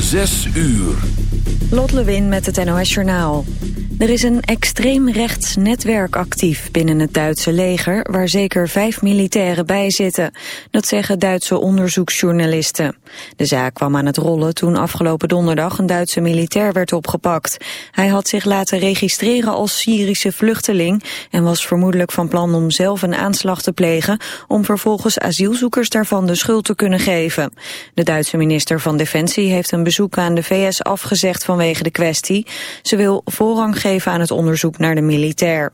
Zes uur. Lot Lewin met het NOS Journaal. Er is een extreem rechts netwerk actief binnen het Duitse leger... waar zeker vijf militairen bij zitten. Dat zeggen Duitse onderzoeksjournalisten. De zaak kwam aan het rollen toen afgelopen donderdag... een Duitse militair werd opgepakt. Hij had zich laten registreren als Syrische vluchteling... en was vermoedelijk van plan om zelf een aanslag te plegen... om vervolgens asielzoekers daarvan de schuld te kunnen geven. De Duitse minister van Defensie heeft een bezoek aan de VS afgezegd vanwege de kwestie. Ze wil voorrang geven aan het onderzoek naar de militair.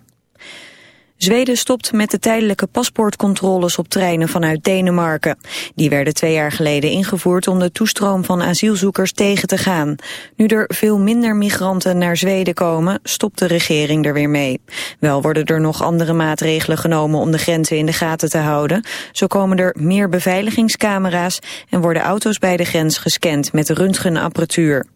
Zweden stopt met de tijdelijke paspoortcontroles op treinen vanuit Denemarken. Die werden twee jaar geleden ingevoerd om de toestroom van asielzoekers tegen te gaan. Nu er veel minder migranten naar Zweden komen, stopt de regering er weer mee. Wel worden er nog andere maatregelen genomen om de grenzen in de gaten te houden. Zo komen er meer beveiligingscamera's en worden auto's bij de grens gescand met röntgenapparatuur.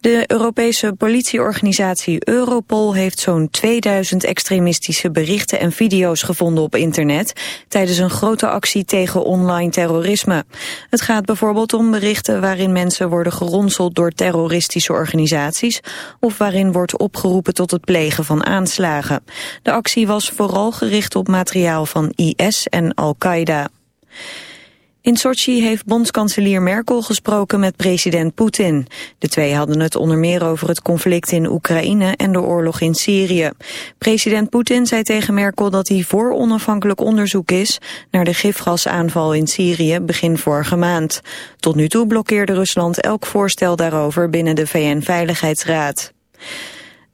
De Europese politieorganisatie Europol heeft zo'n 2000 extremistische berichten en video's gevonden op internet tijdens een grote actie tegen online terrorisme. Het gaat bijvoorbeeld om berichten waarin mensen worden geronseld door terroristische organisaties of waarin wordt opgeroepen tot het plegen van aanslagen. De actie was vooral gericht op materiaal van IS en Al-Qaeda. In Sochi heeft bondskanselier Merkel gesproken met president Poetin. De twee hadden het onder meer over het conflict in Oekraïne en de oorlog in Syrië. President Poetin zei tegen Merkel dat hij voor onafhankelijk onderzoek is naar de gifgasaanval in Syrië begin vorige maand. Tot nu toe blokkeerde Rusland elk voorstel daarover binnen de VN-veiligheidsraad.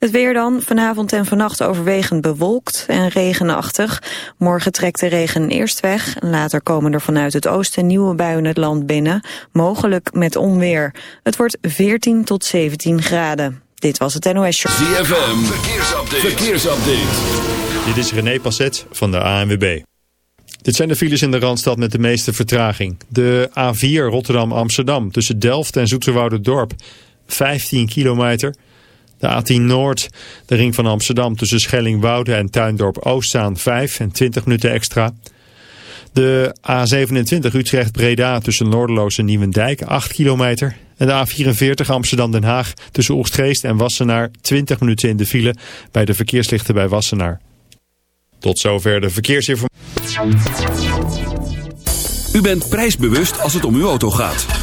Het weer dan, vanavond en vannacht overwegend bewolkt en regenachtig. Morgen trekt de regen eerst weg. Later komen er vanuit het oosten nieuwe buien het land binnen. Mogelijk met onweer. Het wordt 14 tot 17 graden. Dit was het NOS Show. ZFM, verkeersupdate. verkeersupdate. Dit is René Passet van de ANWB. Dit zijn de files in de Randstad met de meeste vertraging. De A4 Rotterdam-Amsterdam tussen Delft en Dorp 15 kilometer... De A10 Noord, de ring van Amsterdam tussen Schellingwoude en Tuindorp Oost staan 5 en 20 minuten extra. De A27 Utrecht-Breda tussen Noorderloos en Nieuwendijk 8 kilometer. En de A44 Amsterdam-Den Haag tussen Oegstgeest en Wassenaar 20 minuten in de file bij de verkeerslichten bij Wassenaar. Tot zover de verkeersinformatie. U bent prijsbewust als het om uw auto gaat.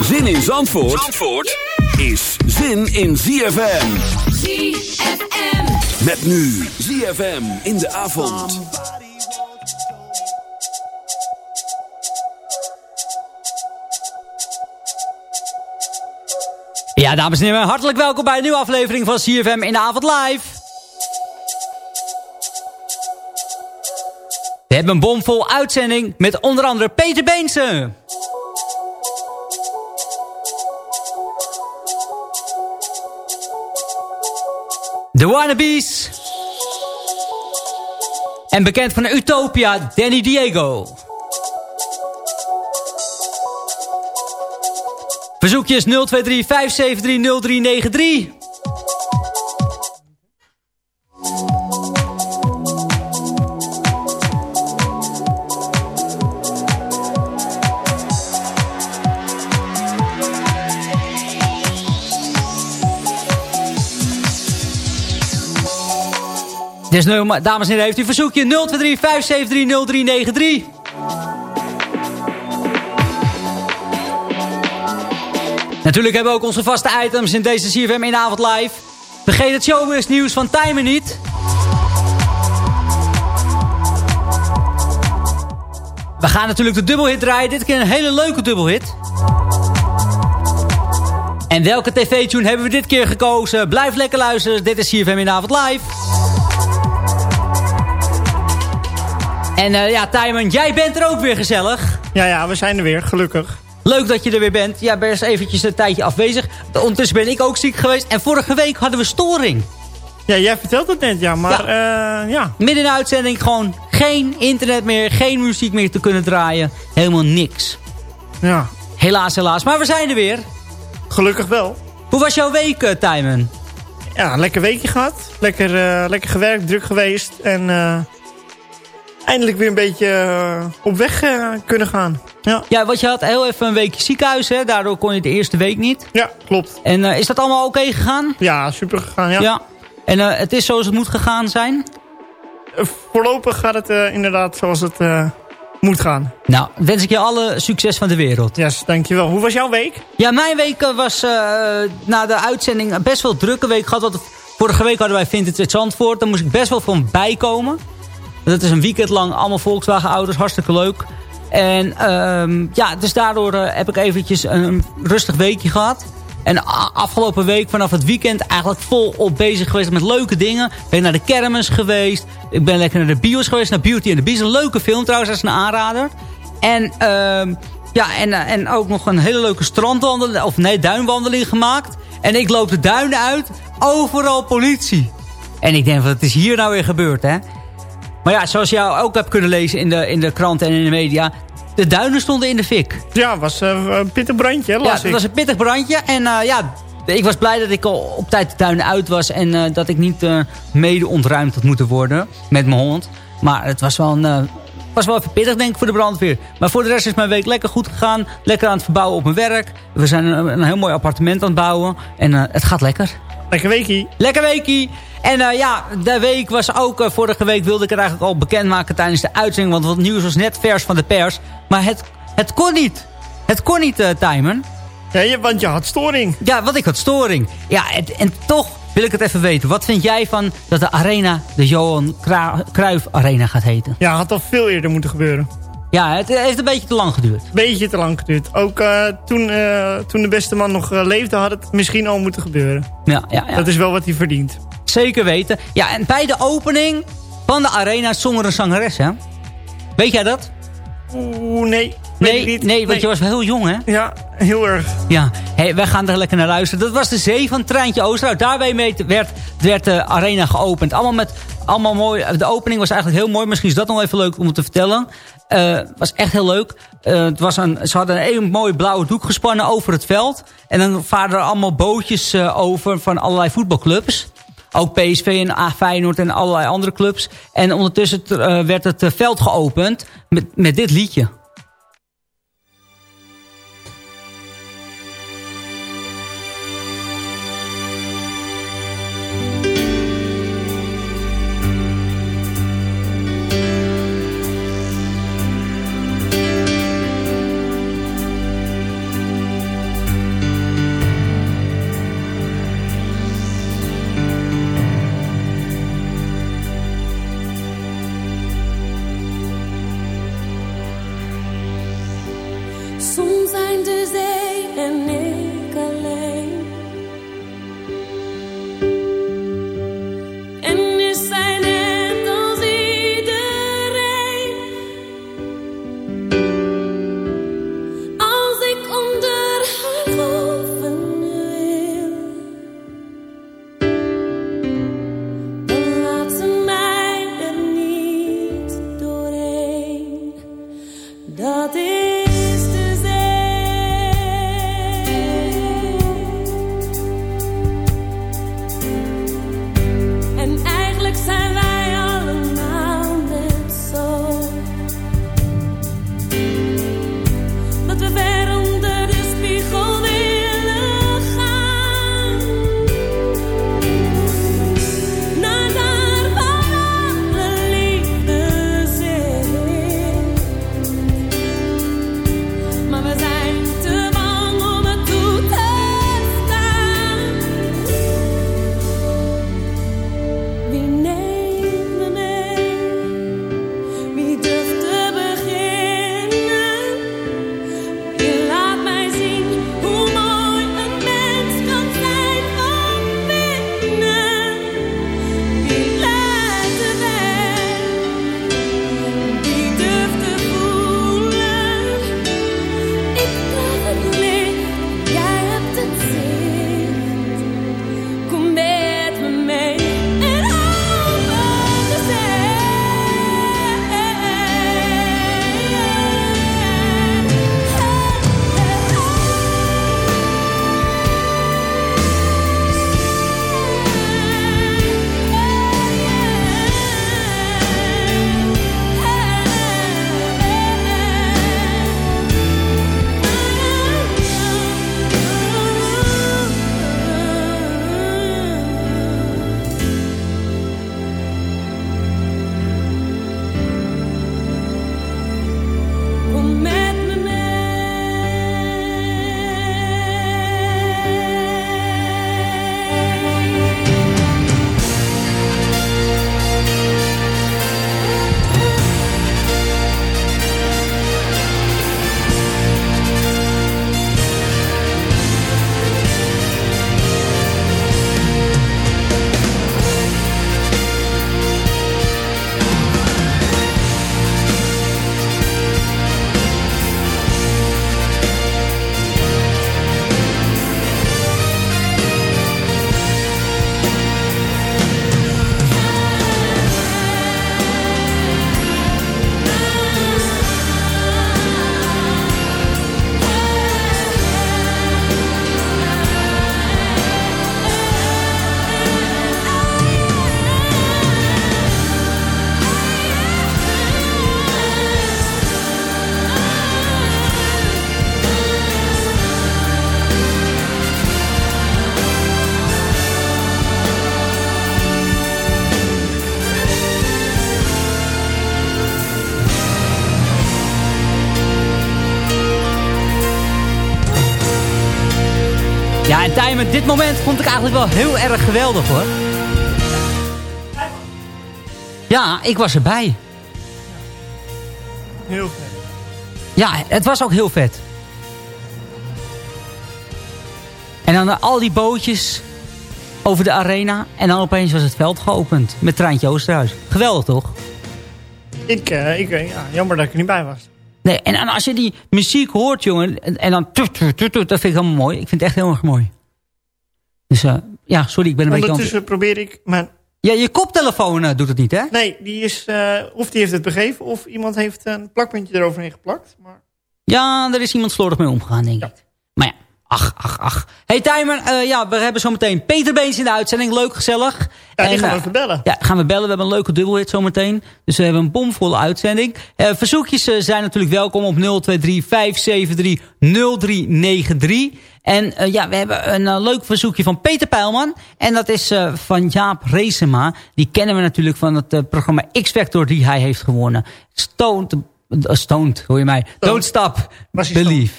Zin in Zandvoort, Zandvoort is zin in ZFM. ZFM. Met nu ZFM in de avond. Ja, dames en heren, hartelijk welkom bij een nieuwe aflevering van CFM in de avond live. We hebben een bomvol uitzending met onder andere Peter Beense. De Wannabes. En bekend van Utopia, Danny Diego. Verzoekjes 023 573 0393. Dus dames en heren, heeft u verzoekje 023 573 0393. Natuurlijk hebben we ook onze vaste items in deze CFM in avond live. Vergeet het showbiz nieuws van Timer niet. We gaan natuurlijk de dubbelhit draaien. Dit keer een hele leuke dubbelhit. En welke tv-tune hebben we dit keer gekozen? Blijf lekker luisteren. Dit is CFM in avond live. En uh, ja, Tijmen, jij bent er ook weer gezellig. Ja, ja, we zijn er weer, gelukkig. Leuk dat je er weer bent. Ja, ben eens eventjes een tijdje afwezig. Ondertussen ben ik ook ziek geweest. En vorige week hadden we storing. Ja, jij vertelt het net, ja. Maar ja. Uh, ja. Midden in de uitzending gewoon geen internet meer. Geen muziek meer te kunnen draaien. Helemaal niks. Ja. Helaas, helaas. Maar we zijn er weer. Gelukkig wel. Hoe was jouw week, uh, Tijmen? Ja, lekker weekje gehad. Lekker, uh, lekker gewerkt, druk geweest. En eindelijk weer een beetje op weg kunnen gaan. Ja. ja, want je had heel even een weekje ziekenhuis, hè? Daardoor kon je de eerste week niet. Ja, klopt. En is dat allemaal oké okay gegaan? Ja, super gegaan, ja. ja. En het is zoals het moet gegaan zijn? voorlopig gaat het inderdaad zoals het moet gaan. Nou, wens ik je alle succes van de wereld. Yes, dankjewel. Hoe was jouw week? Ja, mijn week was na de uitzending best wel drukke week gehad. Want vorige week hadden wij Vintage het Zandvoort. Daar moest ik best wel van bijkomen. Dat is een weekend lang allemaal Volkswagen-auto's. Hartstikke leuk. En um, ja, dus daardoor uh, heb ik eventjes een rustig weekje gehad. En afgelopen week vanaf het weekend eigenlijk volop bezig geweest met leuke dingen. Ben naar de kermis geweest. Ik ben lekker naar de bios geweest. Naar Beauty and the Beast. Een leuke film trouwens, is een aanrader. En, uh, ja, en, en ook nog een hele leuke strandwandeling. Of nee, duinwandeling gemaakt. En ik loop de duinen uit. Overal politie. En ik denk, wat is hier nou weer gebeurd, hè? Maar ja, zoals jou ook hebt kunnen lezen in de, in de kranten en in de media... De duinen stonden in de fik. Ja, het was uh, een pittig brandje, las Ja, het was een pittig brandje. En uh, ja, ik was blij dat ik al op tijd de duinen uit was. En uh, dat ik niet mede ontruimd had moeten worden met mijn hond. Maar het was wel, een, was wel even pittig, denk ik, voor de brandweer. Maar voor de rest is mijn week lekker goed gegaan. Lekker aan het verbouwen op mijn werk. We zijn een, een heel mooi appartement aan het bouwen. En het gaat lekker. Lekker weekie. Lekker weekie. En uh, ja, de week was ook... Uh, vorige week wilde ik het eigenlijk al bekendmaken tijdens de uitzending. Want het nieuws was net vers van de pers. Maar het, het kon niet. Het kon niet, uh, Timon. Ja, want je had storing. Ja, want ik had storing. Ja, en, en, toch wil ik het even weten. Wat vind jij van dat de arena de Johan Cruijff Arena gaat heten? Ja, had al veel eerder moeten gebeuren. Ja, het heeft een beetje te lang geduurd. Beetje te lang geduurd. Ook uh, toen, uh, toen de beste man nog uh, leefde, had het misschien al moeten gebeuren. Ja, ja, ja. Dat is wel wat hij verdient. Zeker weten. Ja, en bij de opening van de arena zong er een zangeres, hè? Weet jij dat? Oeh, nee. Nee, niet. nee, want je was heel jong, hè? Ja, heel erg. Ja, hey, wij gaan er lekker naar luisteren. Dat was de zee van Treintje Oosterhout. Daarbij werd, werd de arena geopend. Allemaal met, allemaal mooi. De opening was eigenlijk heel mooi. Misschien is dat nog even leuk om te vertellen. Uh, was echt heel leuk. Uh, het was een, ze hadden een hele mooi blauwe doek gespannen over het veld. En dan varen er allemaal bootjes uh, over van allerlei voetbalclubs. Ook PSV en A Feyenoord en allerlei andere clubs. En ondertussen werd het veld geopend met, met dit liedje. dat ik. Dit moment vond ik eigenlijk wel heel erg geweldig hoor. Ja, ik was erbij. Heel vet. Ja, het was ook heel vet. En dan al die bootjes over de arena. En dan opeens was het veld geopend. Met Treintje Oosterhuis. Geweldig toch? Ik, uh, ik ja, jammer dat ik er niet bij was. Nee, en, als je die muziek hoort, jongen. En, en dan... Tut, tut, tut, dat vind ik helemaal mooi. Ik vind het echt heel erg mooi. Dus uh, ja, sorry, ik ben een beetje... Ondertussen probeer ik mijn... Ja, je koptelefoon doet het niet, hè? Nee, die is... of die heeft het begeven, of iemand heeft een plakpuntje eroverheen geplakt. Maar... Ja, er is iemand slordig mee omgegaan, denk ik. Maar ja, ach, ach, ach. Hey Timer, ja, we hebben zometeen Peter Beens in de uitzending. Leuk, gezellig. Ja, die en, gaan we even bellen. Ja, gaan we bellen. We hebben een leuke dubbelhit zometeen. Dus we hebben een bomvolle uitzending. Verzoekjes zijn natuurlijk welkom op 023 573 0393. En ja, we hebben een leuk verzoekje van Peter Pijlman. En dat is van Jaap Reesema. Die kennen we natuurlijk van het programma X-Factor die hij heeft gewonnen. Stoned, stoned hoor je mij. Stoned. Don't Stop, Believe.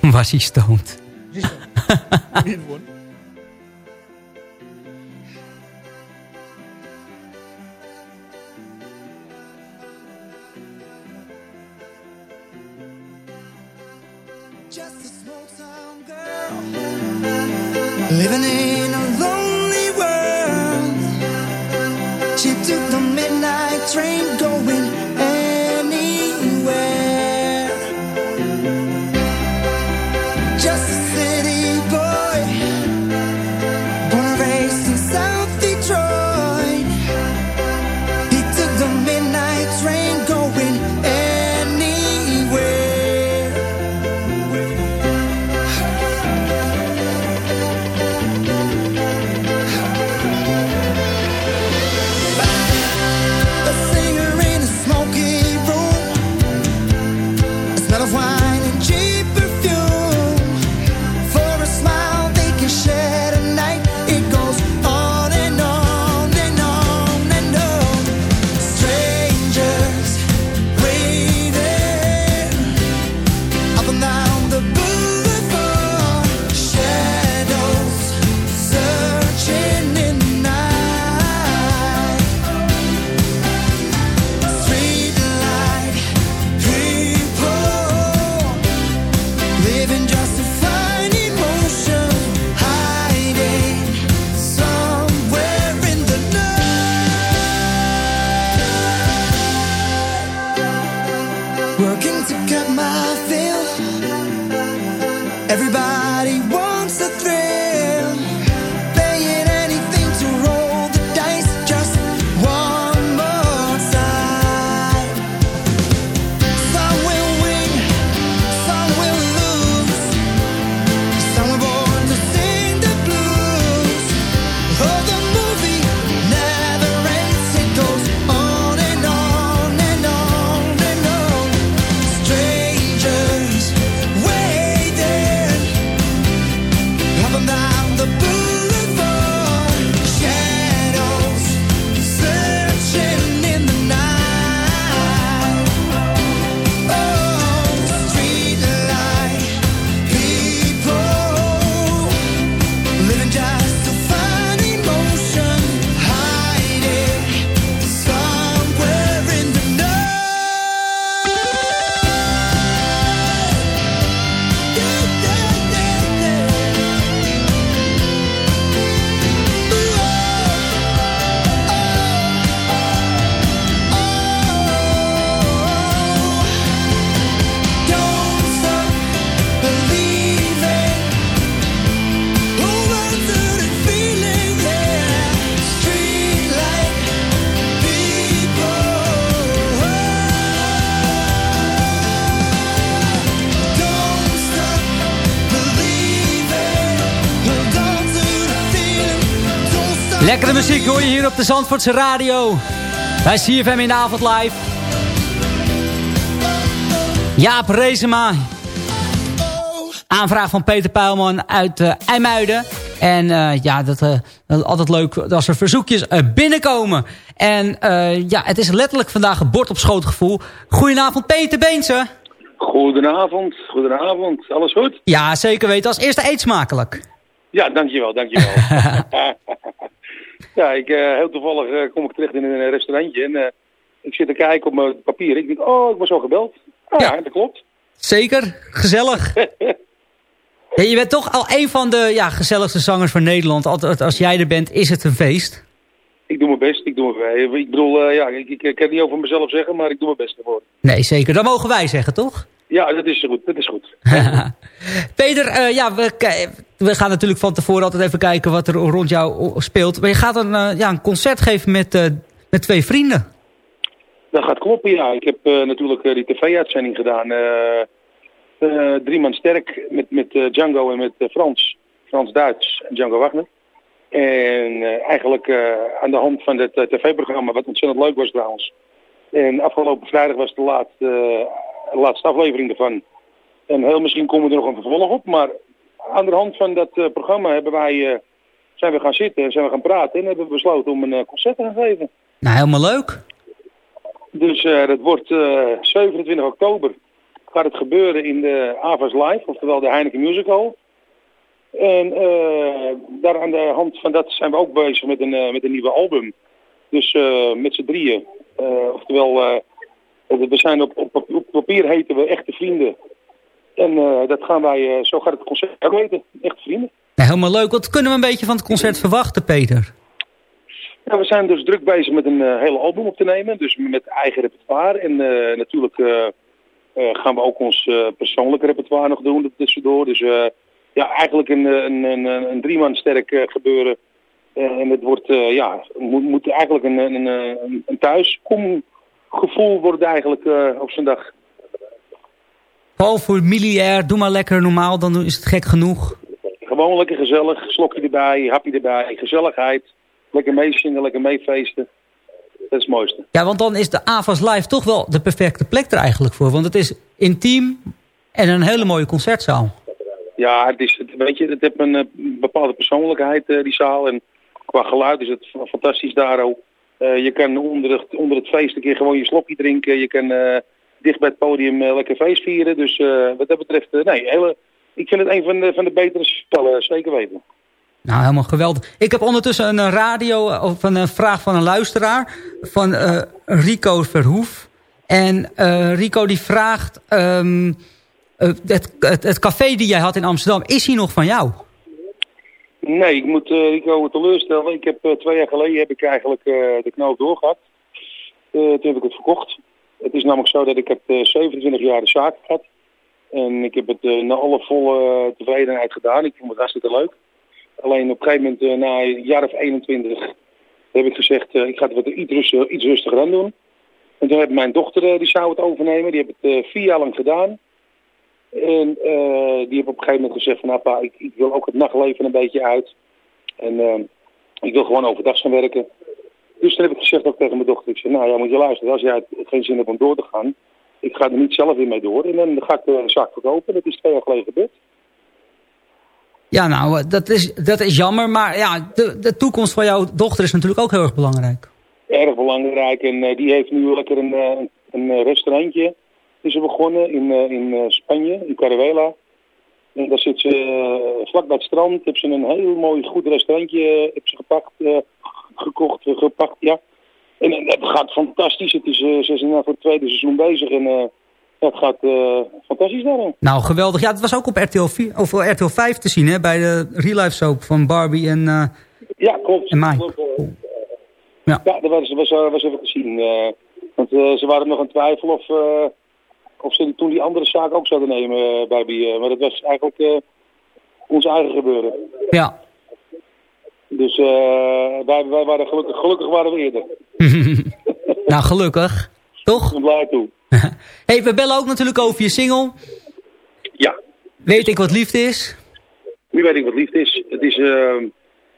Was hij stoned? Living in a lonely world. She took the midnight train going Lekkere muziek hoor je hier op de Zandvoortse radio. Bij CFM in de avond live. Jaap Rezema. Aanvraag van Peter Puilman uit uh, IJmuiden. En uh, ja, dat, uh, dat, is altijd leuk als er verzoekjes binnenkomen. En ja, het is letterlijk vandaag een bord op schoot gevoel. Goedenavond Peter Beense. Goedenavond, goedenavond. Alles goed? Ja, zeker weten. Als eerste eet smakelijk. Ja, dankjewel, dankjewel. ja, ik, eh, heel toevallig eh, kom ik terecht in een restaurantje en eh, ik zit te kijken op mijn papier. Ik denk, oh, ik was zo gebeld. Ah, ja. dat klopt. Zeker, gezellig. Ja, je bent toch al een van de ja, gezelligste zangers van Nederland. Altijd als jij er bent, is het een feest. Ik doe mijn best, ik doe mijn best. Ik bedoel, ja, ik, ik, ik kan niet over mezelf zeggen, maar ik doe mijn best ervoor. Nee, zeker. Dat mogen wij zeggen, toch? Ja, dat is goed, dat is goed. Peter, eh, ja, we, we, gaan natuurlijk van tevoren altijd even kijken wat er rond jou speelt. Maar je gaat een, uh, ja, een concert geven met, met twee vrienden. Dat gaat kloppen, ja. Ik heb natuurlijk die tv-uitzending gedaan. drie man sterk met, met Django en met Frans. Frans-Duits en Django Wagner. En eigenlijk aan de hand van het tv-programma, wat ontzettend leuk was trouwens. En afgelopen vrijdag was de laatste, laatste aflevering ervan. En heel misschien komen we er nog een vervolg op. Maar aan de hand van dat programma hebben wij, zijn we gaan zitten en zijn we gaan praten. En hebben we besloten om een concert te gaan geven. Nou, helemaal leuk. Dus dat wordt 27 oktober. Gaat het gebeuren in de Avas Live, oftewel de Heineken Musical. En uh, daar aan de hand van dat zijn we ook bezig met een, uh, met een nieuwe album. Dus uh, met z'n drieën. oftewel, we zijn op, op, op, papier heten we echte vrienden. En dat gaan wij, zo gaat het concert ook weten. Echte vrienden. helemaal leuk. Wat kunnen we een beetje van het concert verwachten, Peter? Nou, we zijn dus druk bezig met een hele album op te nemen. Dus met eigen repertoire. En natuurlijk gaan we ook ons persoonlijke repertoire nog doen tussendoor. Dus ja, eigenlijk een, een, een, een drieman sterk eh, gebeuren. Eh, en het wordt, eh, ja, moet, moet eigenlijk een, een, een, een thuiskomgevoel worden eigenlijk op zijn dag. Paul voor miliair, doe maar lekker normaal, dan is het gek genoeg. Gewoon lekker gezellig, slokje erbij, hapje erbij, gezelligheid. Lekker meezingen, lekker meefeesten. Dat is het mooiste. Ja, want dan is de AVAS Live toch wel de perfecte plek er eigenlijk voor. Want het is intiem en een hele mooie concertzaal. Ja, het is, weet je, het heeft een, eh, bepaalde persoonlijkheid, uh, die zaal. En qua geluid is het fantastisch daar ook. Uh, je kan onder het, onder het feest een keer gewoon je slokje drinken. Je kan uh, dicht bij het podium lekker feest vieren. Dus wat dat betreft, nee, hele, ik vind het een van de, van de betere spellen, zeker weten. Nou, helemaal geweldig. Ik heb ondertussen een radio of een vraag van een luisteraar. Van Rico Verhoef. En Rico die vraagt... Um, uh, het, het, het, café die jij had in Amsterdam, is die nog van jou? Nee, ik moet Rico teleurstellen. Ik heb, twee jaar geleden heb ik eigenlijk de knoop doorgehad. toen heb ik het verkocht. Het is namelijk zo dat ik heb 27 jaar de zaak gehad. En ik heb het na alle volle tevredenheid gedaan. Ik vond het hartstikke leuk. Alleen op een gegeven moment, na een jaar of 21, heb ik gezegd, ik ga het wat iets, rustiger, aan doen. En toen heb mijn dochter, die zou het overnemen. Die heb het vier jaar lang gedaan. En uh, die heeft op een gegeven moment gezegd van, nou ik, ik, wil ook het nachtleven een beetje uit. En uh, ik wil gewoon overdag gaan werken. Dus toen heb ik gezegd ook tegen mijn dochter, ik zei, nou ja, moet je luisteren, als jij geen zin hebt om door te gaan, ik ga er niet zelf weer mee door. En dan ga ik de zaak verkopen. Dat is twee jaar geleden gebeurd. Ja, nou, dat is, dat is jammer. Maar ja, de, de toekomst van jouw dochter is natuurlijk ook heel erg belangrijk. Erg belangrijk. En uh, die heeft nu lekker een, een restaurantje is begonnen in, uh, in Spanje, in Caruela. En daar zit ze uh, vlak bij het strand. Heb ze een heel mooi goed restaurantje heb ze gepakt, gekocht, gepakt, ja. En het gaat fantastisch. Het is, ze is nu voor het tweede seizoen bezig en het gaat fantastisch daarin. Nou, geweldig. Ja, het was ook op RTL, 4, of RTL 5 te zien, hè, bij de real life soap van Barbie en Ja, klopt. En Mike. Ja. ja, dat was, was, was even te zien. want ze waren nog aan twijfel of of ze toen die andere zaak ook zouden nemen bij die. maar dat was eigenlijk uh, ons eigen gebeuren. Ja. Dus uh, wij, wij waren gelukkig, gelukkig waren we eerder. nou, gelukkig. Toch? Ik blij toe. hey, we bellen ook natuurlijk over je single. Ja. Weet ik wat liefde is? Nu weet ik wat liefde is. Het is,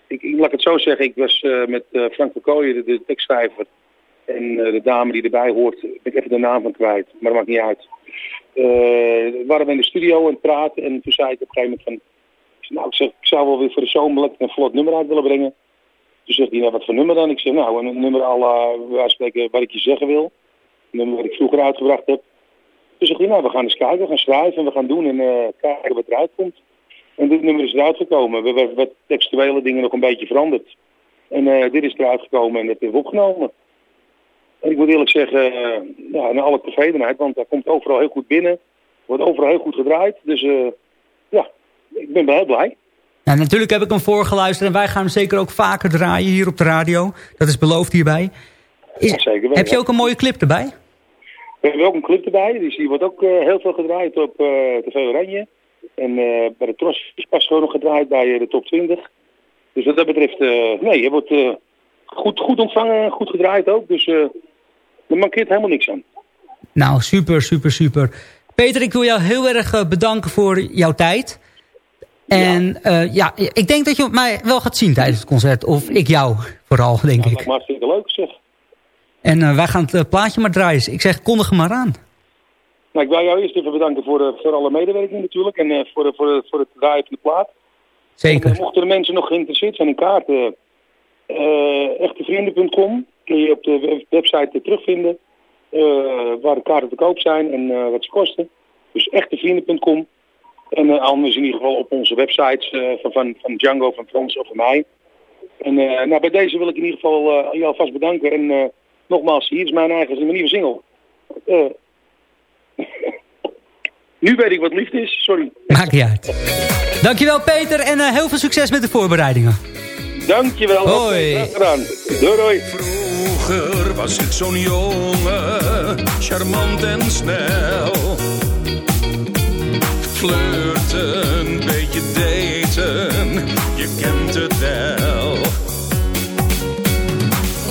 ik, ik, laat het zo zeggen, ik was met Frank van Kooijen, de, de tekstschrijver, en eh, de dame die erbij hoort, ben ik even de naam van kwijt, maar dat maakt niet uit. Uh, waren we in de studio aan het praten en toen zei ik op een gegeven moment van... Nou, ik, zeg, ik zou wel weer voor de zomer een vlot nummer uit willen brengen. Toen zegt hij, nou, wat voor nummer dan? Ik zeg, nou, een nummer alle, wij spreken wat ik je zeggen wil. Een nummer wat ik vroeger uitgebracht heb. Dus ik dacht, nou, we gaan eens kijken, we gaan schrijven en we gaan doen en eh, kijken wat eruit komt. En dit nummer is eruit gekomen. We hebben wat textuele dingen nog een beetje veranderd. En eh, dit is eruit gekomen en dat hebben we opgenomen. En ik moet eerlijk zeggen, uh, ja, naar alle tevredenheid, want hij komt overal heel goed binnen. Wordt overal heel goed gedraaid. Dus uh, ik ben heel blij. Ja, natuurlijk heb ik hem voorgeluisterd en wij gaan hem zeker ook vaker draaien hier op de radio. Dat is beloofd hierbij. Is, ja, zeker wel, heb je ook een mooie clip erbij? We hebben ook een clip erbij, dus die wordt ook uh, heel veel gedraaid op TV Oranje. En bij de Tros is pas gewoon nog gedraaid bij de top 20. Dus wat dat betreft, nee, je wordt goed, goed ontvangen, goed gedraaid ook. Dus er mankeert helemaal niks aan. Nou, super, super, super. Peter, ik wil jou heel erg bedanken voor jouw tijd. En ja. Uh, ja, ik denk dat je mij wel gaat zien tijdens het concert. Of ik jou vooral, denk ja, ik. Dat is hartstikke leuk, zeg. En uh, wij gaan het uh, plaatje maar draaien. Ik zeg, kondig hem maar aan. Nou, ik wil jou eerst even bedanken voor, voor alle medewerking natuurlijk. En voor, voor, voor het draaien van de plaat. Zeker. En, mochten de mensen nog geïnteresseerd zijn in kaarten... echtevrienden.com kun je op de website terugvinden... waar de kaarten te koop zijn en wat ze kosten. Dus echtevrienden.com. En uh, anders in ieder geval op onze websites uh, van, van, van Django, van Frans of van mij. En uh, nou, bij deze wil ik in ieder geval je alvast bedanken. En nogmaals, hier is mijn eigen mijn nieuwe single. nu weet ik wat liefde is, sorry. Maakt niet uit. Dankjewel Peter en heel veel succes met de voorbereidingen. Dankjewel. Hoi. Graag gedaan. Doei doei. Vroeger was ik zo'n jongen, charmant en snel flirten, beetje daten, je kent het wel.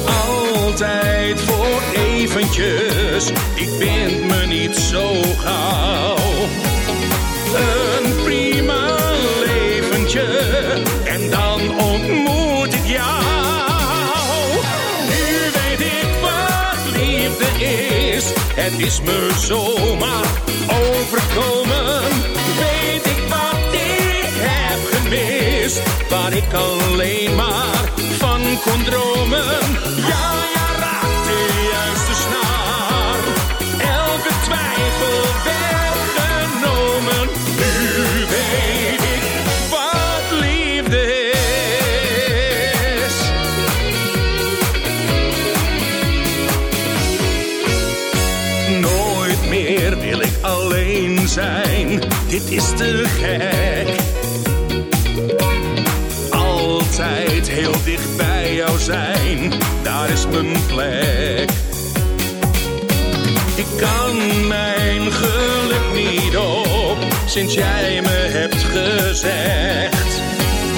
Altijd voor eventjes, ik bind me niet zo gauw. Een prima leventje, en dan ontmoet ik jou. Nu weet ik wat liefde is, het is me zomaar overkomen waar ik alleen maar van kon dromen. Ja, ja, raak de juiste snaar. Elke twijfel weggenomen. Nu weet ik wat liefde is. Nooit meer wil ik alleen zijn. Dit is te gek dicht bij jou zijn, daar is mijn plek. Ik kan mijn geluk niet op, sinds jij me hebt gezegd.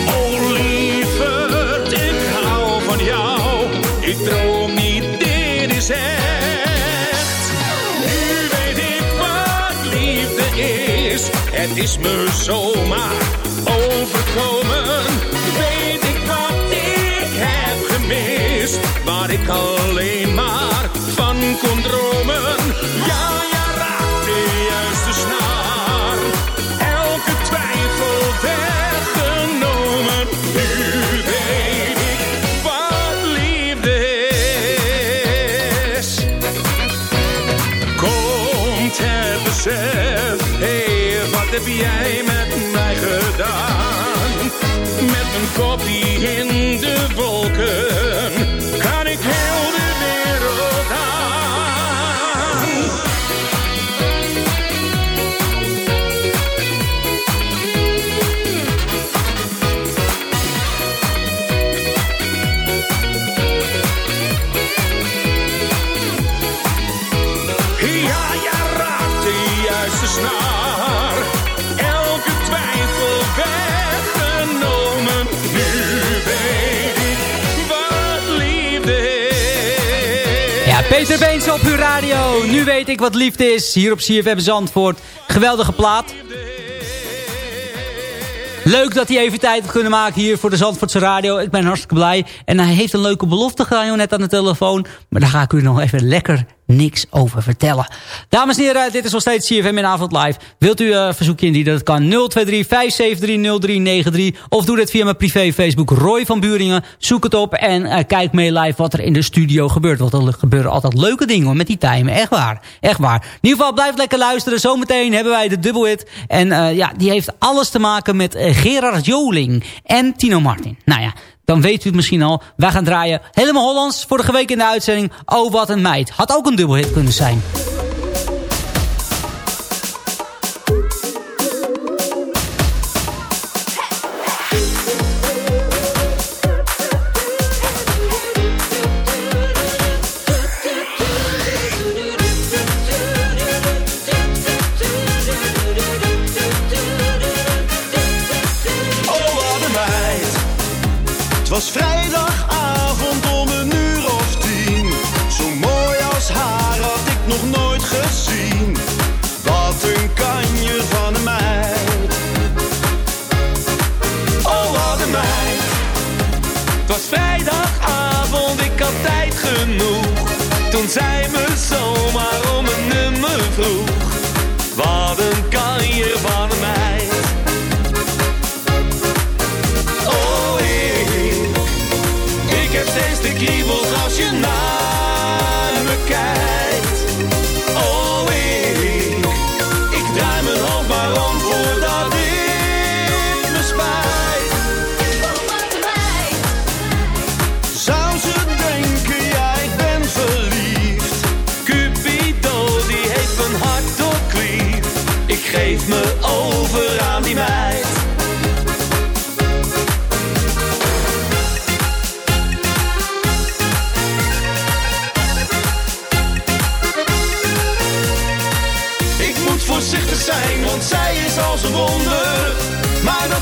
Oh lieverd, ik hou van jou, ik droom niet, dit is echt. Nu weet ik wat liefde is, het is me zomaar overkomen. Waar ik alleen maar van kon dromen. Ja, ja, raak de juiste snaar. Elke twijfel weggenomen. Nu weet ik wat liefde is. Komt het besef, hé, wat heb jij met Peter Beens op uw radio. Nu weet ik wat liefde is. Hier op CFM Zandvoort. Geweldige plaat. Leuk dat hij even tijd heeft kunnen maken hier voor de Zandvoortse radio. Ik ben hartstikke blij. En hij heeft een leuke belofte gedaan joh, net aan de telefoon. Maar daar ga ik u nog even lekker niks over vertellen. Dames en heren, dit is nog steeds CFM in Avond Live. Wilt u een verzoekje indienen? Dat kan 023 573 0393. Of doe dit via mijn privé Facebook Roy van Buringen. Zoek het op en kijk mee live wat er in de studio gebeurt. Want er gebeuren altijd leuke dingen met die timen. Echt waar. Echt waar. In ieder geval, blijf lekker luisteren. Zometeen hebben wij de dubbelhit. En ja, die heeft alles te maken met Gerard Joling en Tino Martin. Nou ja, dan weet u het misschien al. Wij gaan draaien helemaal Hollands. Vorige week in de uitzending. Oh, wat een meid. Had ook een dubbelhit kunnen zijn. Was vrijdagavond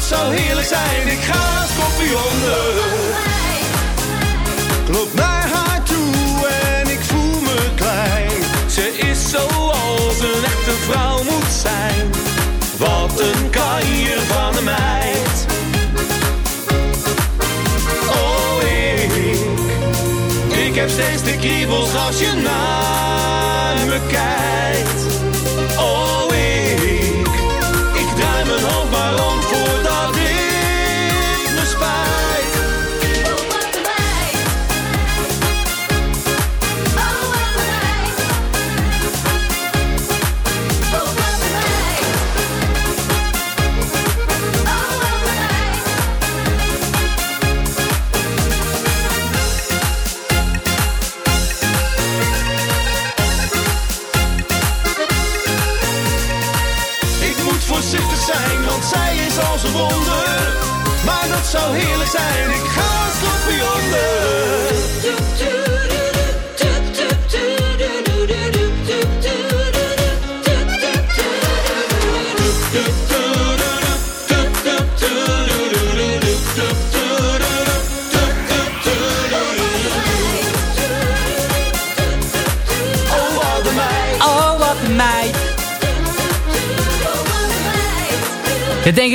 zou heerlijk zijn, ik ga schorpioenen. Loop naar haar toe en ik voel me klein. Ze is zoals een echte vrouw moet zijn. Wat een kanjer van de meid. Oh, ik, ik heb steeds de kriebels als je naar me kijkt.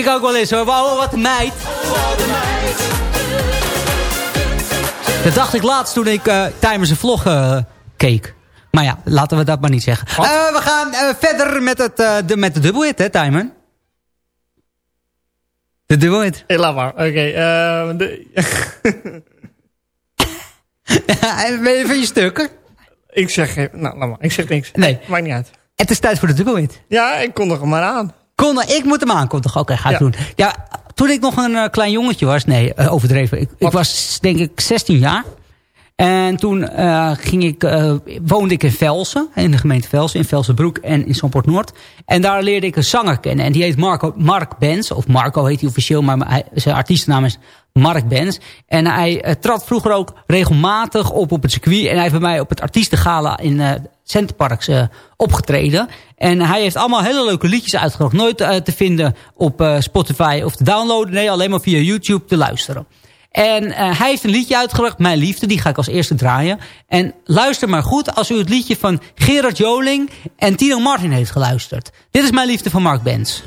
Ik ook wel eens hoor. Wat een meid. Dat dacht ik laatst toen ik uh, tijdens een vlog uh, keek. Maar ja, laten we dat maar niet zeggen. Uh, we gaan verder met, het, de, met de dubbelhit, hè, Tijmen? De dubbelhit. Hey, laat maar. Oké. Okay, de... ben je van je stukken? Ik zeg, nou, laat maar. Ik zeg niks. Nee. Maakt niet uit. Het is tijd voor de dubbelhit. Ja, ik kondig hem maar aan. Kon, ik moet hem aankondigen. Oké, okay, ga ik ja. doen. Ja, toen ik nog een uh, klein jongetje was... Nee, uh, overdreven. Ik, ik, was denk ik 16 jaar. En toen uh, ging ik, woonde ik in Velsen. In de gemeente Velsen. In Velsenbroek en in Zandpoort Noord. En daar leerde ik een zanger kennen. En die heet Marco, Mark Benz. Of Marco heet hij officieel. Maar zijn artiestennaam is Mark Benz. En hij uh, trad vroeger ook regelmatig op op het circuit. En hij heeft bij mij op het artiestengala in uh, Centerparks uh, opgetreden. En hij heeft allemaal hele leuke liedjes uitgebracht. Nooit te vinden op Spotify of te downloaden. Nee, alleen maar via YouTube te luisteren. En hij heeft een liedje uitgebracht, Mijn Liefde. Die ga ik als eerste draaien. En luister maar goed als u het liedje van Gerard Joling en Tino Martin heeft geluisterd. Dit is Mijn Liefde van Mark Benz.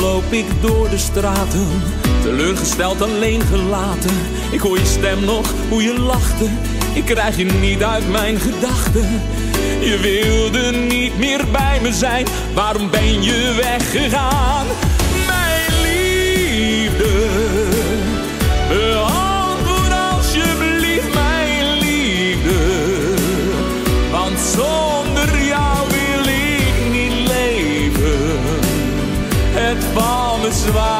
Loop ik door de straten, teleurgesteld alleen gelaten. Ik hoor je stem nog, hoe je lachte, ik krijg je niet uit mijn gedachten. Je wilde niet meer bij me zijn, waarom ben je weggegaan? Valt me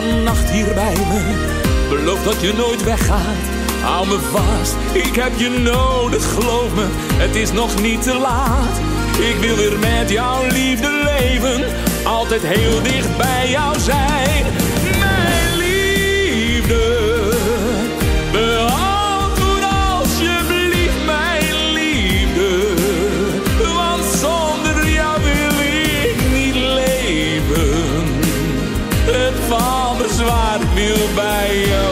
vannacht hier bij me. Beloof dat je nooit weggaat. Hou me vast, ik heb je nodig, geloof me, het is nog niet te laat. Ik wil weer met jouw liefde leven, altijd heel dicht bij jou zijn. Ik wil bij jou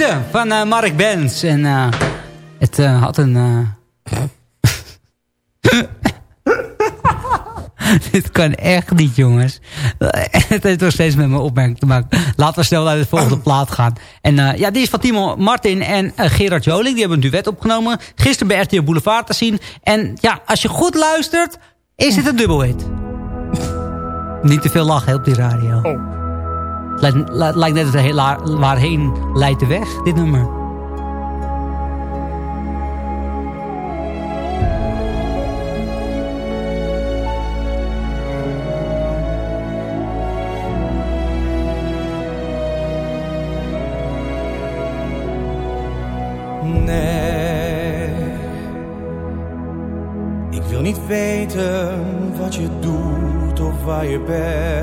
liefde van eh, Mark Benz. En eh, het eh, had een... Dit kan echt niet, jongens. het heeft nog steeds met mijn opmerking te maken. Laten we snel naar de volgende plaat gaan. En eh, ja, die is van Timo Martin en Gerard Joling. Die hebben een duet opgenomen. Gisteren bij RTL Boulevard te zien. En ja, als je goed luistert, is het een dubbelhit. niet te veel lachen op die radio. Lijkt, li- lijkt net het waarheen leidt de weg, dit nummer. Nee, ik wil niet weten wat je doet of waar je bent.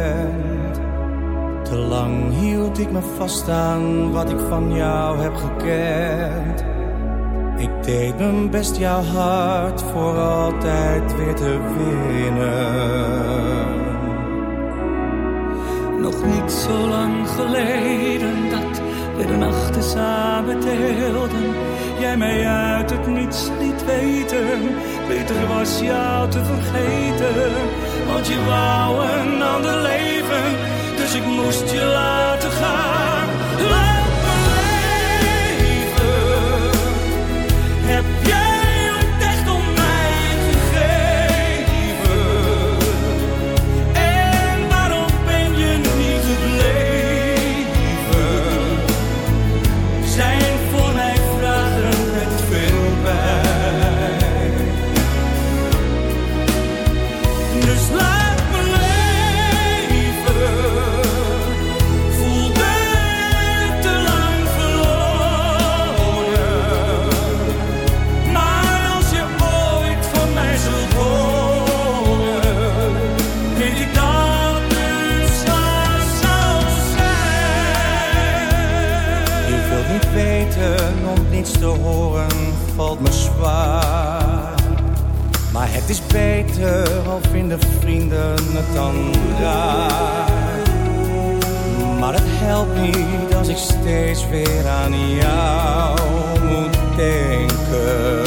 Ik me vast aan wat ik van jou heb gekend. Ik deed mijn best jouw hart voor altijd weer te winnen. Nog niet zo lang geleden dat we de nachten samen deelden. Jij mij uit het niets liet weten. Beter was jou te vergeten. Want je wou een ander leven. Dus ik moest je laten gaan. Te horen valt me zwaar. Maar het is beter, al vinden vrienden het dan raar. Maar het helpt niet als ik steeds weer aan jou moet denken.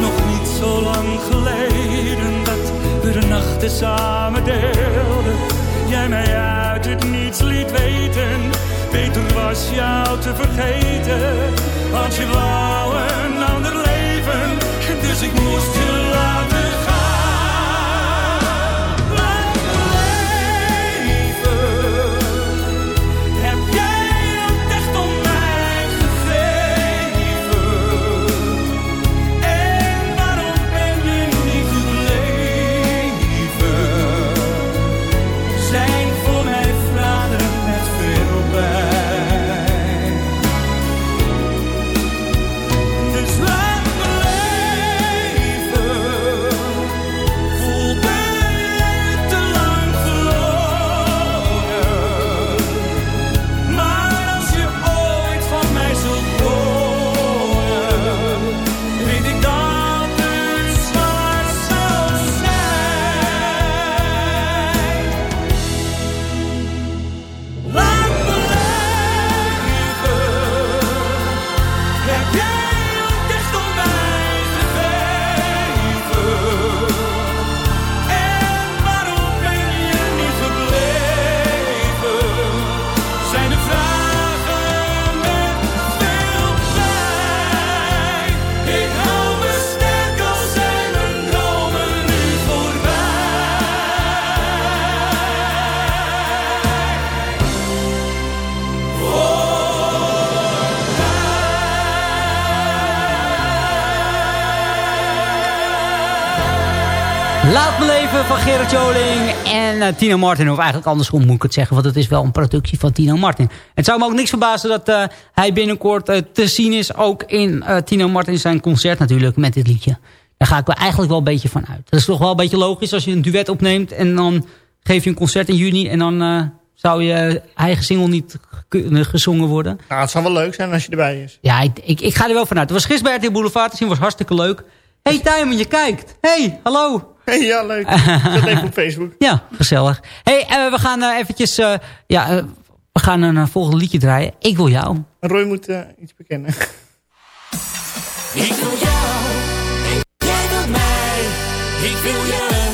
Nog niet zo lang geleden dat we de nachten samen deelden. Jij mij uit het niets liet weten. Beter was jou te vergeten. Want je wou een ander leven. Dus ik moest je laten Laat me leven van Gerard Joling en eh, Tino Martin. Of eigenlijk andersom moet ik het zeggen, want het is wel een productie van Tino Martin. Het zou me ook niks verbazen dat eh, hij binnenkort eh, te zien is. Ook in eh, Tino Martin zijn concert natuurlijk met dit liedje. Daar ga ik wel eigenlijk wel een beetje van uit. Dat is toch wel een beetje logisch als je een duet opneemt en dan geef je een concert in juni. En dan eh, zou je eigen single niet gezongen worden. Nou, het zou wel leuk zijn als je erbij is. Ja, ik, ik, ik ga er wel vanuit. Het was gisteren bij RTL Boulevard te zien, was hartstikke leuk. hey, Tijmen, je kijkt. hey, hallo. Hey, ja, leuk. Zet even op Facebook. Ja, gezellig. hey, we gaan eh, eventjes... eh, ja, eh, we gaan een volgende liedje draaien. Ik wil jou. Roy moet iets bekennen. Ik wil jou en jij wilt mij. Ik wil je.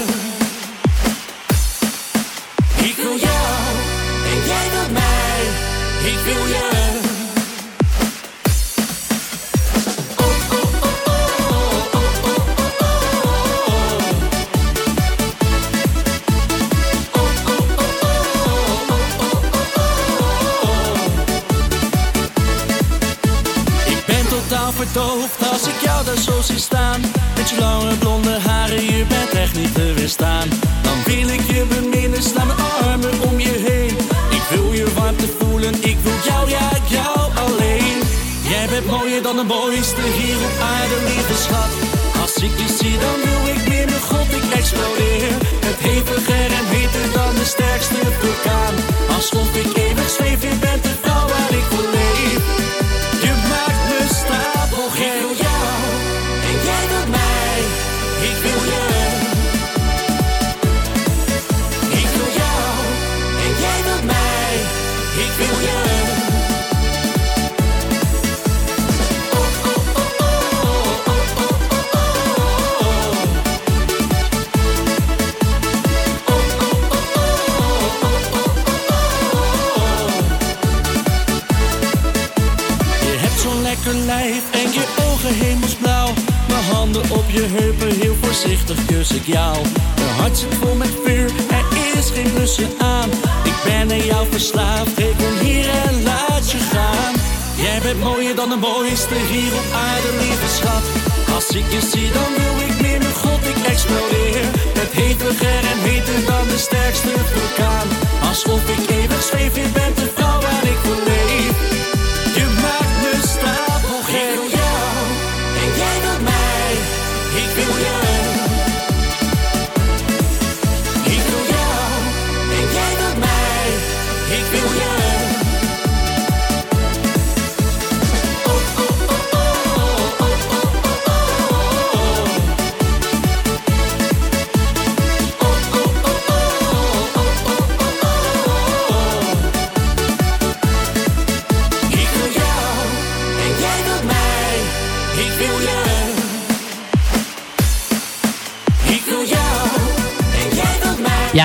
Als ik jou daar zo zie staan. Met je lange blonde haren, je bent echt niet te weerstaan. Dan wil ik je beminnen, sla mijn armen om je heen. Ik wil je warmte voelen, ik wil jou, ja, jou alleen. Jij bent mooier dan de mooiste hier op aarde, lieve schat. Als ik je zie, dan wil ik meer, mijn god, ik explodeer. Het heviger en heter dan de sterkste vulkaan. Alsof ik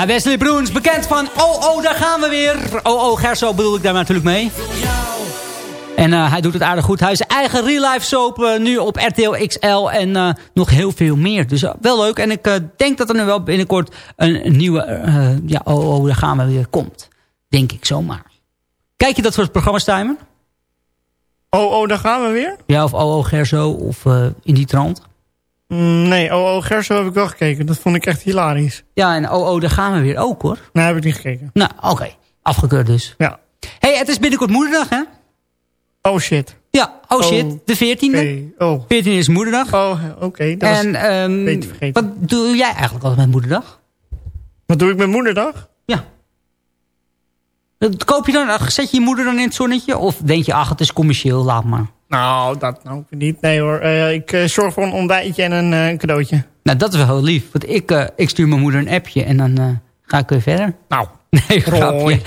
Wesley Broens, bekend van Oh Oh, daar gaan we weer. Oh Oh, Gerso bedoel ik daar natuurlijk mee. En eh, hij doet het aardig goed. Hij is eigen real life soap eh, nu op RTL XL en eh, nog heel veel meer. Dus wel leuk. En ik denk dat er nu wel binnenkort een, een nieuwe, ja, oh oh, daar gaan we weer, komt. Denk ik zomaar. Kijk je dat soort programma's, Timer? Oh, oh, daar gaan we weer? Ja, of Oh Oh Gerso of in die trant. Nee, oh, oh, Gerso heb ik wel gekeken. Dat vond ik echt hilarisch. Ja, en oh, oh, daar gaan we weer ook, hoor. Nee, heb ik niet gekeken. Nou, oké. Afgekeurd dus. Ja. hey, het is binnenkort moederdag, hè? Oh, shit. Ja, oh shit. Oh. De 14e. Oké, Oh, 14e is moederdag. oh oké. dat was- en ehm, wat doe jij eigenlijk altijd met moederdag? Wat doe ik met moederdag? Ja. Dat Koop je dan, zet je je moeder dan in het zonnetje? Of denk je, ach, het is commercieel, laat maar. Nou, dat nou niet. Nee hoor. Eh, ik eh, zorg voor een ontbijtje en een eh, cadeautje. Nou, dat is wel heel lief. Want ik, ik stuur mijn moeder een appje en dan ga ik weer verder. Nou, Nee, grapje.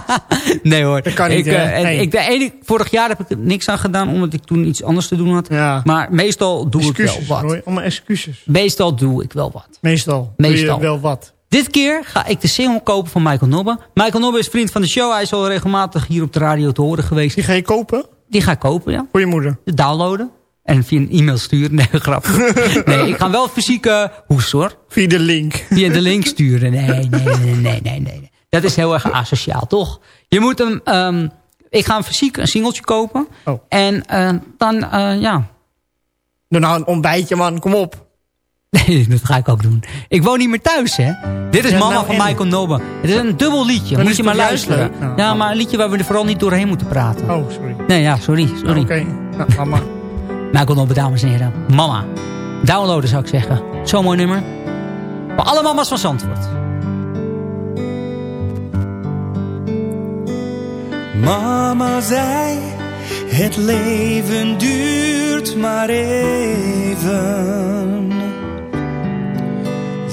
nee hoor. Dat kan niet, ik, hè? en Nee. ik, de ene, vorig jaar heb ik er niks aan gedaan, omdat ik toen iets anders te doen had. Ja. Maar meestal doe excuses, ik wel wat. Roy. Allemaal excuses. Meestal doe ik wel wat. Meestal. Meestal. Doe je wel wat. Dit keer ga ik de single kopen van Michael Nobbe. Michael Nobbe is vriend van de show. Hij is al regelmatig hier op de radio te horen geweest. Die ga je kopen? Die ga ik kopen, ja. Voor je moeder? Downloaden. En via een e-mail sturen. Nee, grapje. Nee, ik ga wel fysiek uh, hoes hoor. Via de link. Via de link sturen. Nee, nee, nee, nee, nee, nee. Dat is heel erg asociaal, toch? Je moet hem... Um, ik ga hem fysiek een singeltje kopen. Oh. En uh, dan, uh, ja... Doe nou een ontbijtje, man. Kom op. Nee, dat ga ik ook doen. Ik woon niet meer thuis, hè. Dit is Ja, Mama nou, van en? Michael Nobbe. Het is een dubbel liedje. Moet je maar luisteren. leuk? Ja. Maar een liedje waar we er vooral niet doorheen moeten praten. Oh, sorry. Nee, ja, sorry. sorry. Oké. Nou, ga maar. Michael Nobbe, dames en heren. Mama. Downloaden zou ik zeggen. Zo'n mooi nummer. Voor alle mama's van Zandvoort. Mama zei, het leven duurt maar even.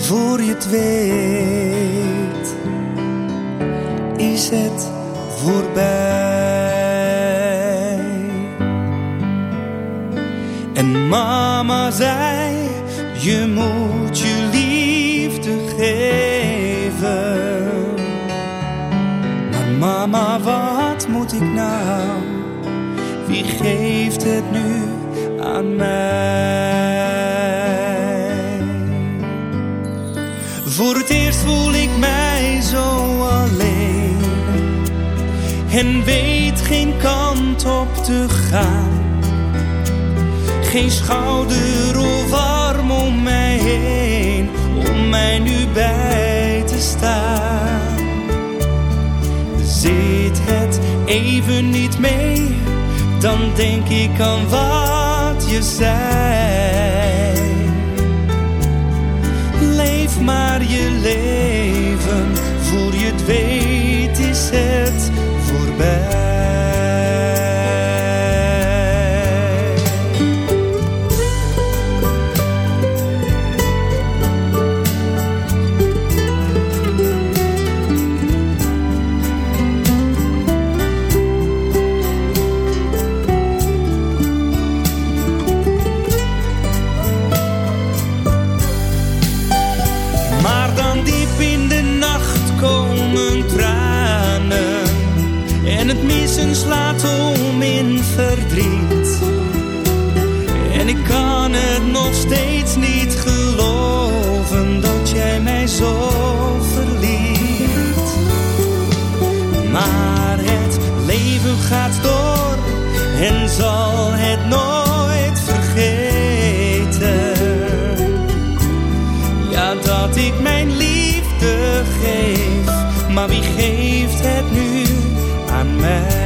Voor je het weet, is het voorbij. En mama zei, je moet je liefde geven. Maar mama, wat moet ik nou? Wie geeft het nu aan mij? Geen schouder of arm om mij heen. Om mij nu bij te staan. Zit het even niet mee, dan denk ik aan wat je zei. Zo verliet Maar het leven gaat door En zal het nooit vergeten. Ja, dat ik mijn liefde geef, maar wie geeft het nu aan mij?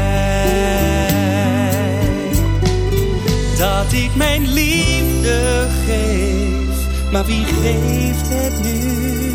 Dat ik mijn liefde geef, maar wie geeft het nu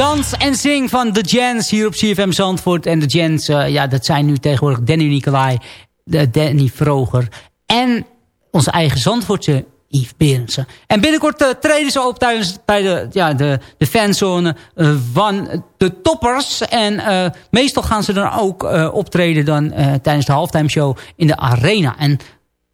dans en zing van The Jens hier op CFM Zandvoort. En de Jens, eh, ja, dat zijn nu tegenwoordig Danny Nicolai, Danny Vroger en onze eigen Zandvoortse Yves Berendsen. En binnenkort eh, treden ze op tijdens, bij de, ja, de, de fanzone eh, van de toppers. En meestal gaan ze dan ook optreden dan, tijdens de halftime show in de arena. En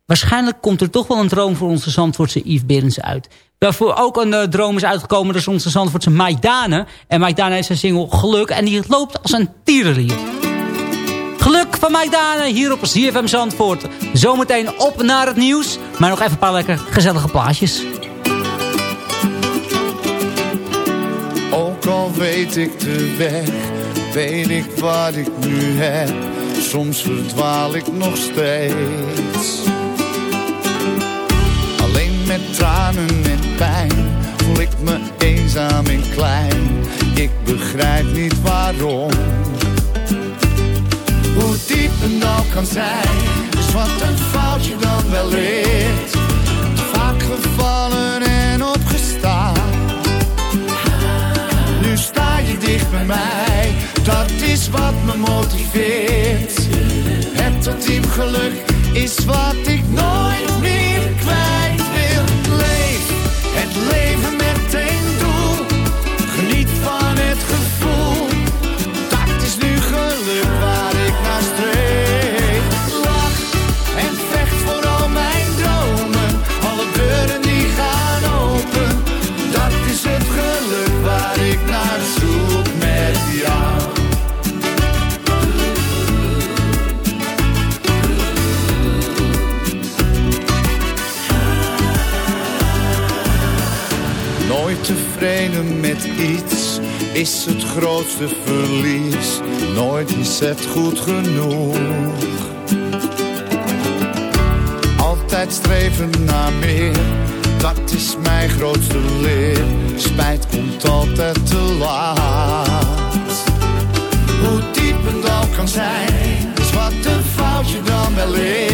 waarschijnlijk komt er toch wel een droom voor onze Zandvoortse Yves Berendsen uit. Daarvoor ook een eh, droom is uitgekomen, dat is onze Zandvoortse Mike Dane. En Mike Dane heeft zijn single Geluk en die loopt als een tierenlier. Geluk van Mike Dane hier op CFM Zandvoort. Zometeen op naar het nieuws, maar nog even een paar lekker gezellige plaatjes. Ook al weet ik de weg, weet ik wat ik nu heb. Soms verdwaal ik nog steeds. Alleen met tranen en pijn voel ik me eenzaam en klein. Ik begrijp niet waarom. Hoe diep een dal kan zijn, is wat een foutje dan wel leert. Vaak gevallen en opgestaan. Nu sta je dicht bij mij, dat is wat me motiveert. Het ultiem geluk is wat ik nooit iets, is het grootste verlies. Nooit is het goed genoeg. Altijd streven naar meer, dat is mijn grootste leer. Spijt komt altijd te laat. Hoe diep een dal kan zijn, is wat een foutje dan wel leert.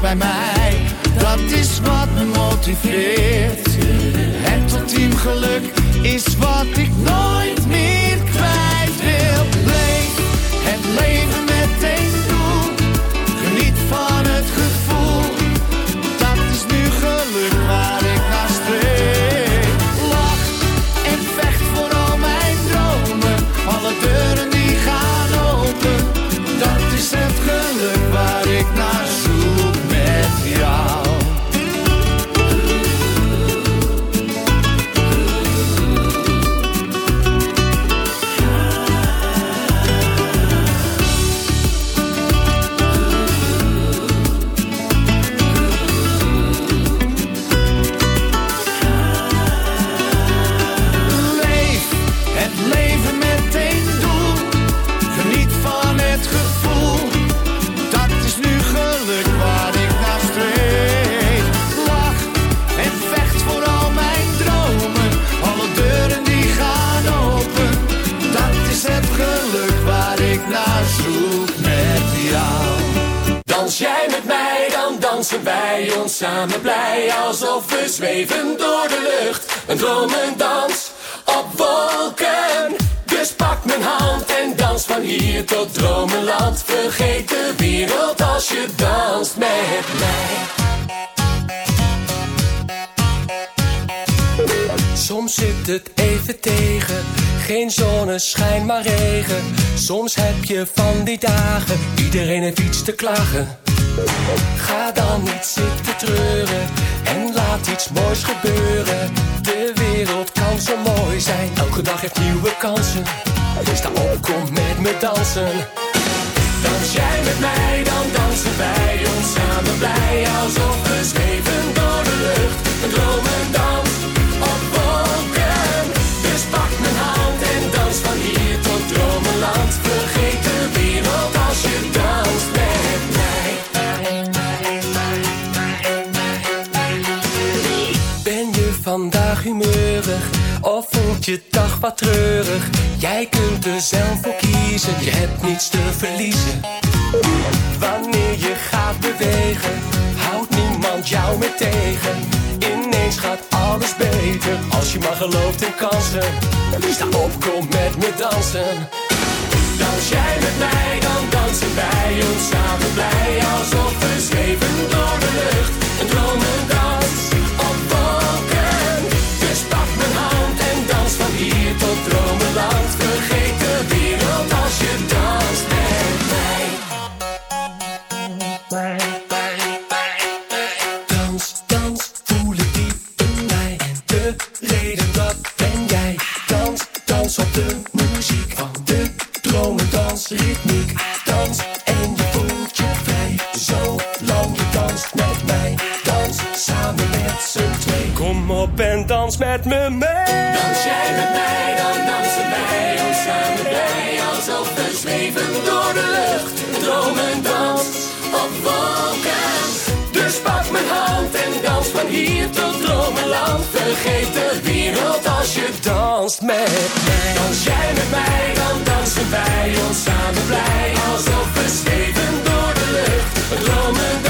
Bij mij, dat is wat me motiveert. Het ultiem geluk is wat ik nooit ons samen blij. Alsof we zweven door de lucht. Een dromendans op wolken. Dus pak mijn hand en dans van hier tot dromenland. Vergeet de wereld als je danst met mij. Soms zit het even tegen, geen zonneschijn maar regen. Soms heb je van die dagen, iedereen heeft iets te klagen. Ga dan niet zitten treuren en laat iets moois gebeuren. De wereld kan zo mooi zijn, elke dag heeft nieuwe kansen. Sta op, kom met me dansen. Dans jij met mij, dan dansen wij ons samen blij. Alsof we zweven door de lucht, een dromendans of voelt je dag wat treurig? Jij kunt er zelf voor kiezen, je hebt niets te verliezen. Wanneer je gaat bewegen, houdt niemand jou meer tegen. Ineens gaat alles beter, als je maar gelooft in kansen. Sta op, kom met me dansen. Dans jij met mij, dan dansen wij ons samen blij. Alsof we zweven door de lucht, een dromendans met. Dans jij met mij, dan dansen wij ons samen blij. Alsof we zweven door de lucht. Een dromendans op wolken. Dus pak mijn hand en dans van hier tot dromenland. Vergeet de wereld als je danst met mij. Dans jij met mij, dan dansen wij ons samen blij. Alsof we zweven door de lucht. Dromendans